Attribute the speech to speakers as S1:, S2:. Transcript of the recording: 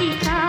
S1: Cheetah.